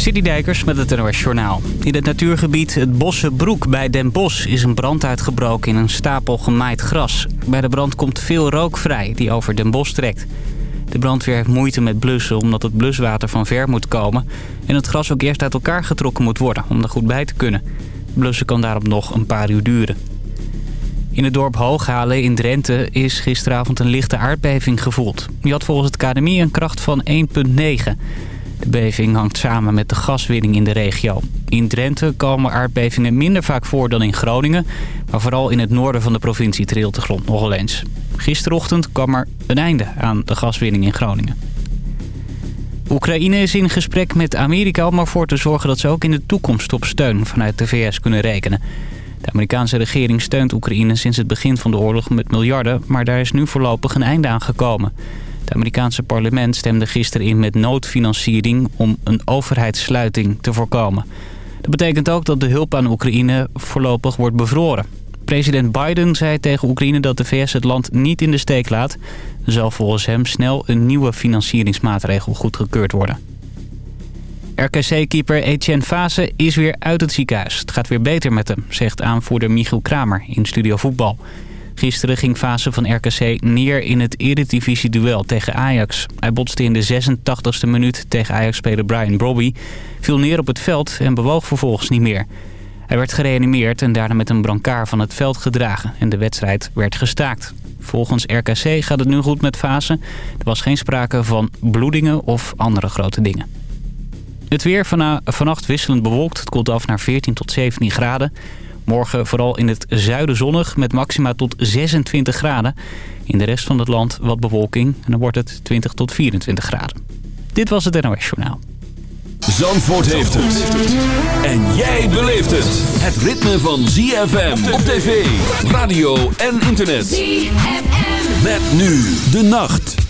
Dijkers met het NOS Journaal. In het natuurgebied het Bossenbroek bij Den Bosch is een brand uitgebroken in een stapel gemaaid gras. Bij de brand komt veel rook vrij die over Den Bosch trekt. De brandweer heeft moeite met blussen omdat het bluswater van ver moet komen... en het gras ook eerst uit elkaar getrokken moet worden om er goed bij te kunnen. Blussen kan daarom nog een paar uur duren. In het dorp Hooghalen in Drenthe is gisteravond een lichte aardbeving gevoeld. Die had volgens het KNMI een kracht van 1,9... De beving hangt samen met de gaswinning in de regio. In Drenthe komen aardbevingen minder vaak voor dan in Groningen... maar vooral in het noorden van de provincie trilt de grond nogal eens. Gisterochtend kwam er een einde aan de gaswinning in Groningen. Oekraïne is in gesprek met Amerika om ervoor te zorgen dat ze ook in de toekomst op steun vanuit de VS kunnen rekenen. De Amerikaanse regering steunt Oekraïne sinds het begin van de oorlog met miljarden, maar daar is nu voorlopig een einde aan gekomen. Het Amerikaanse parlement stemde gisteren in met noodfinanciering om een overheidssluiting te voorkomen. Dat betekent ook dat de hulp aan Oekraïne voorlopig wordt bevroren. President Biden zei tegen Oekraïne dat de VS het land niet in de steek laat. Er zal volgens hem snel een nieuwe financieringsmaatregel goedgekeurd worden. RKC-keeper Etienne Fase is weer uit het ziekenhuis. Het gaat weer beter met hem, zegt aanvoerder Michiel Kramer in Studio Voetbal. Gisteren ging Fase van RKC neer in het eredivisie-duel tegen Ajax. Hij botste in de 86e minuut tegen Ajax-speler Brian Brobby. Viel neer op het veld en bewoog vervolgens niet meer. Hij werd gereanimeerd en daarna met een brancard van het veld gedragen. En de wedstrijd werd gestaakt. Volgens RKC gaat het nu goed met Fase. Er was geen sprake van bloedingen of andere grote dingen. Het weer vannacht wisselend bewolkt. Het koelt af naar 14 tot 17 graden. Morgen vooral in het zuiden zonnig met maxima tot 26 graden. In de rest van het land wat bewolking en dan wordt het 20 tot 24 graden. Dit was het NOS Journaal. Zandvoort heeft het. En jij beleeft het. Het ritme van ZFM op tv, radio en internet. ZFM. Met nu de nacht.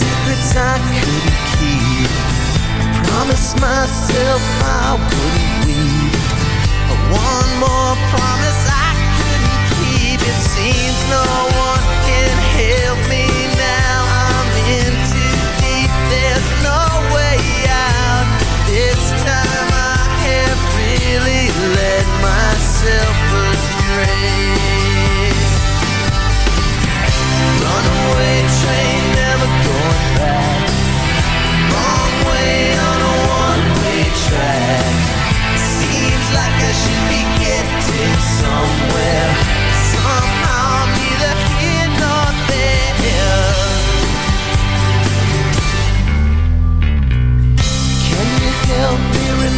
secrets I couldn't keep. I promised myself I wouldn't weep. One more promise I couldn't keep. It seems no one can help me now. I'm in too deep. There's no way out. This time I have really let myself